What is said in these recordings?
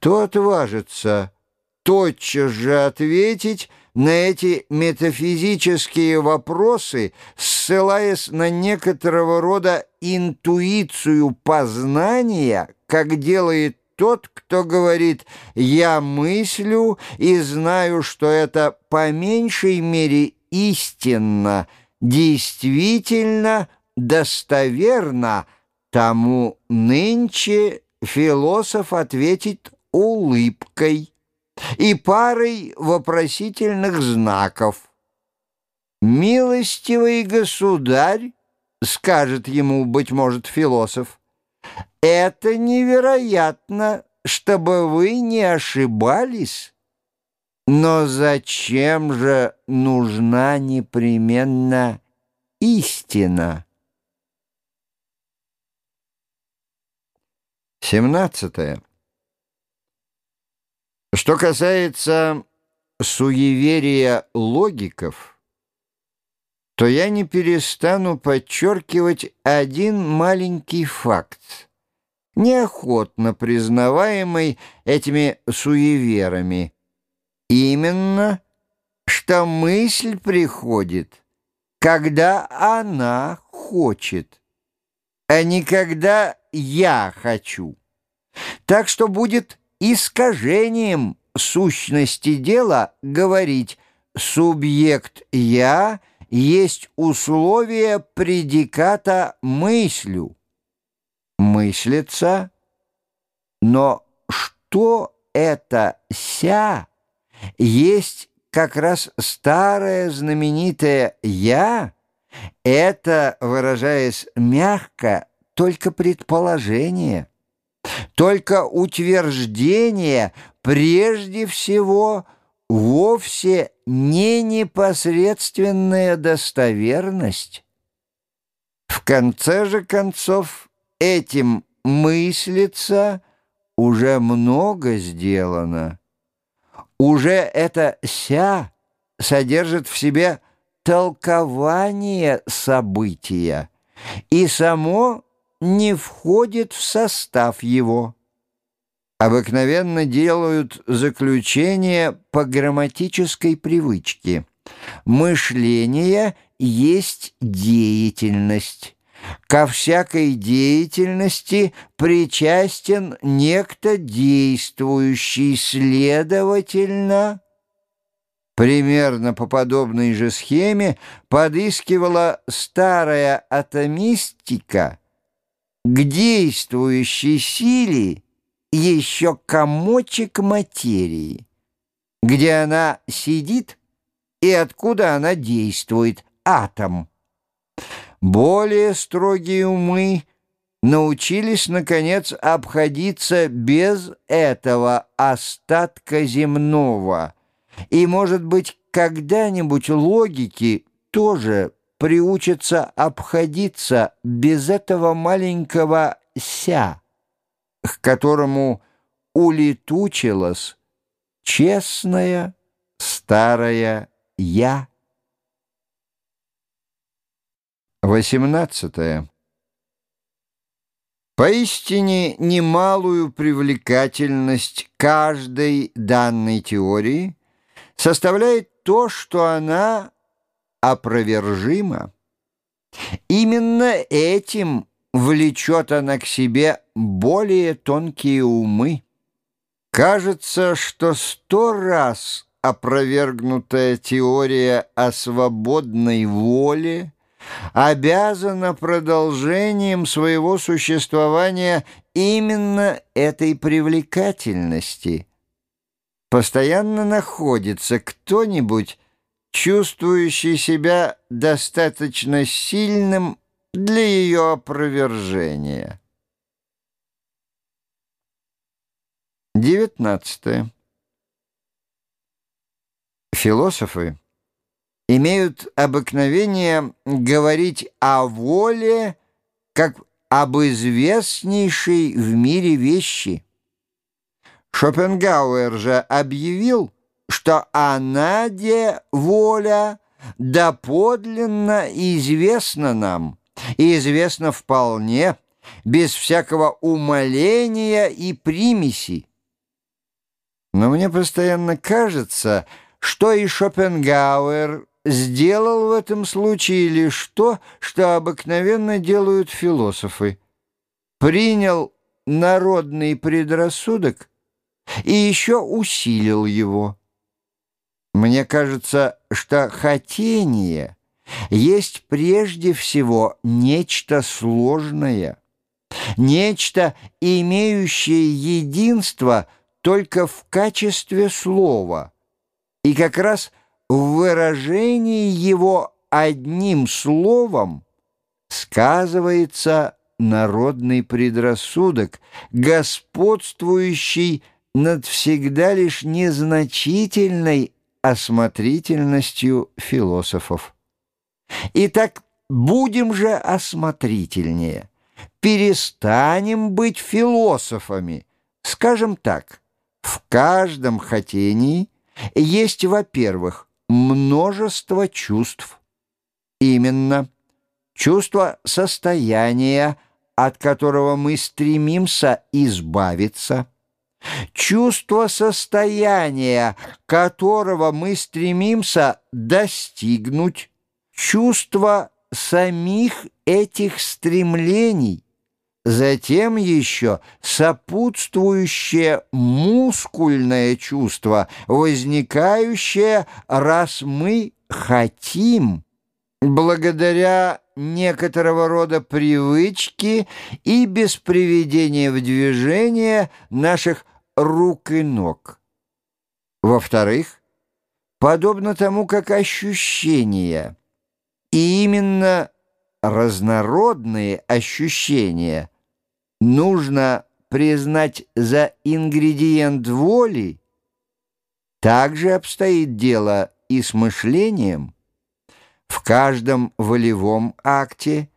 Кто отважится тотчас же ответить на эти метафизические вопросы, ссылаясь на некоторого рода интуицию познания, как делает тот, кто говорит «я мыслю и знаю, что это по меньшей мере истинно, действительно, достоверно», тому нынче философ ответит улыбкой и парой вопросительных знаков. «Милостивый государь», — скажет ему, быть может, философ, — «это невероятно, чтобы вы не ошибались». Но зачем же нужна непременно истина? 17. Что касается суеверия логиков, то я не перестану подчеркивать один маленький факт, неохотно признаваемый этими суеверами, именно, что мысль приходит, когда она хочет, а не когда я хочу. Так что будет искажением сущности дела говорить «субъект «я» есть условие предиката мыслю». Мыслится, но что это «ся» есть как раз старое знаменитое «я», это, выражаясь мягко, только предположение – только утверждение прежде всего вовсе не непосредственная достоверность. В конце же концов этим мыслится уже много сделано. Уже это «ся» содержит в себе толкование события, и само не входит в состав его. Обыкновенно делают заключение по грамматической привычке. Мышление есть деятельность. Ко всякой деятельности причастен некто действующий, следовательно... Примерно по подобной же схеме подыскивала старая атомистика к действующей силе еще комочек материи, где она сидит и откуда она действует, атом. Более строгие умы научились, наконец, обходиться без этого остатка земного, и, может быть, когда-нибудь логики тоже приучится обходиться без этого маленького «ся», к которому улетучилась честная старая «я». 18. Поистине немалую привлекательность каждой данной теории составляет то, что она опровержимо. Именно этим влечет она к себе более тонкие умы. Кажется, что сто раз опровергнутая теория о свободной воле обязана продолжением своего существования именно этой привлекательности. Постоянно находится кто-нибудь, чувствующий себя достаточно сильным для ее опровержения. 19. Философы имеют обыкновение говорить о воле как об известнейшей в мире вещи. Шопенгауэр же объявил, что она, воля, доподлинно известна нам, и известна вполне, без всякого умоления и примеси. Но мне постоянно кажется, что и Шопенгауэр сделал в этом случае лишь то, что обыкновенно делают философы. Принял народный предрассудок и еще усилил его. Мне кажется, что хотение есть прежде всего нечто сложное, нечто, имеющее единство только в качестве слова, и как раз в выражении его одним словом сказывается народный предрассудок, господствующий над всегда лишь незначительной осмотрительностью философов. Итак, будем же осмотрительнее, перестанем быть философами. Скажем так, в каждом хотении есть, во-первых, множество чувств. Именно чувство состояния, от которого мы стремимся избавиться, чувство состояния, которого мы стремимся достигнуть, чувство самих этих стремлений, затем еще сопутствующее мускульное чувство, возникающее, раз мы хотим, благодаря некоторого рода привычки и без приведения в движение наших рук и ног. Во-вторых, подобно тому, как ощущения, и именно разнородные ощущения нужно признать за ингредиент воли, также обстоит дело и с мышлением – в каждом волевом акте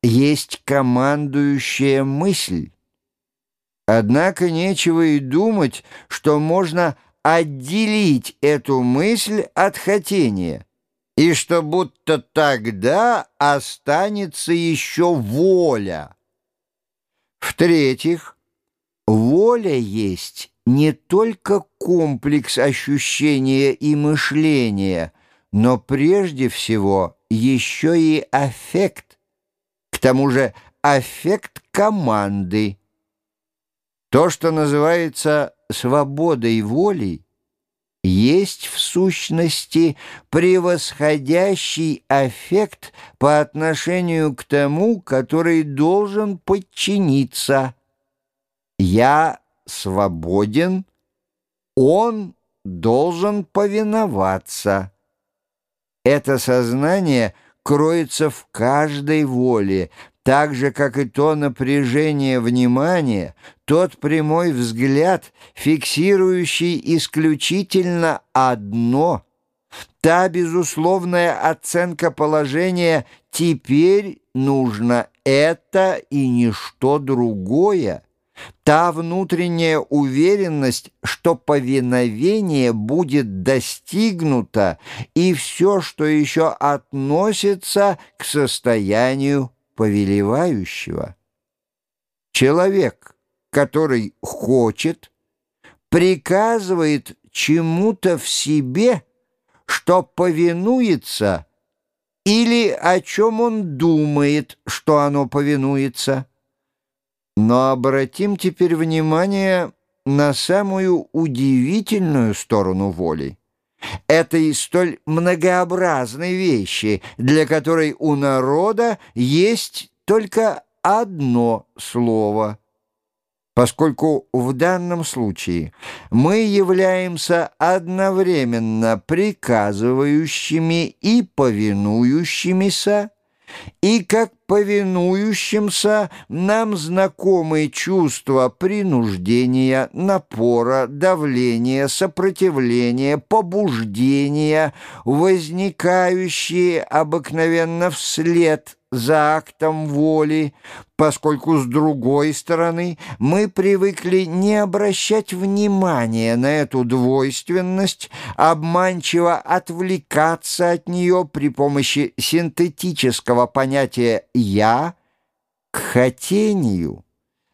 есть командующая мысль. Однако нечего и думать, что можно отделить эту мысль от хотения, и что будто тогда останется еще воля. В-третьих, воля есть не только комплекс ощущения и мышления – но прежде всего еще и аффект, к тому же аффект команды. То, что называется свободой воли, есть в сущности превосходящий аффект по отношению к тому, который должен подчиниться. Я свободен, он должен повиноваться. Это сознание кроется в каждой воле, так же, как и то напряжение внимания, тот прямой взгляд, фиксирующий исключительно одно, та безусловная оценка положения «теперь нужно это и ничто другое», Та внутренняя уверенность, что повиновение будет достигнуто, и все, что еще относится к состоянию повелевающего. Человек, который хочет, приказывает чему-то в себе, что повинуется, или о чем он думает, что оно повинуется – но обратим теперь внимание на самую удивительную сторону воли. Этой столь многообразной вещи, для которой у народа есть только одно слово. Поскольку в данном случае мы являемся одновременно приказывающими и повинующимися, и как повинующимся нам знакомые чувства принуждения, напора, давления, сопротивления, побуждения, возникающие обыкновенно вслед за актом воли, поскольку, с другой стороны, мы привыкли не обращать внимания на эту двойственность, обманчиво отвлекаться от нее при помощи синтетического понятия «я» к хотению.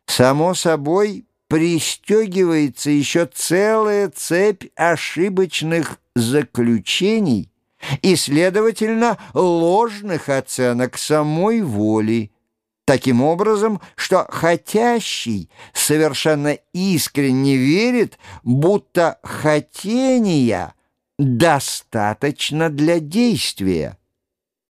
Само собой, пристегивается еще целая цепь ошибочных заключений и, следовательно, ложных оценок самой воли, таким образом, что хотящий совершенно искренне верит, будто хотения достаточно для действия.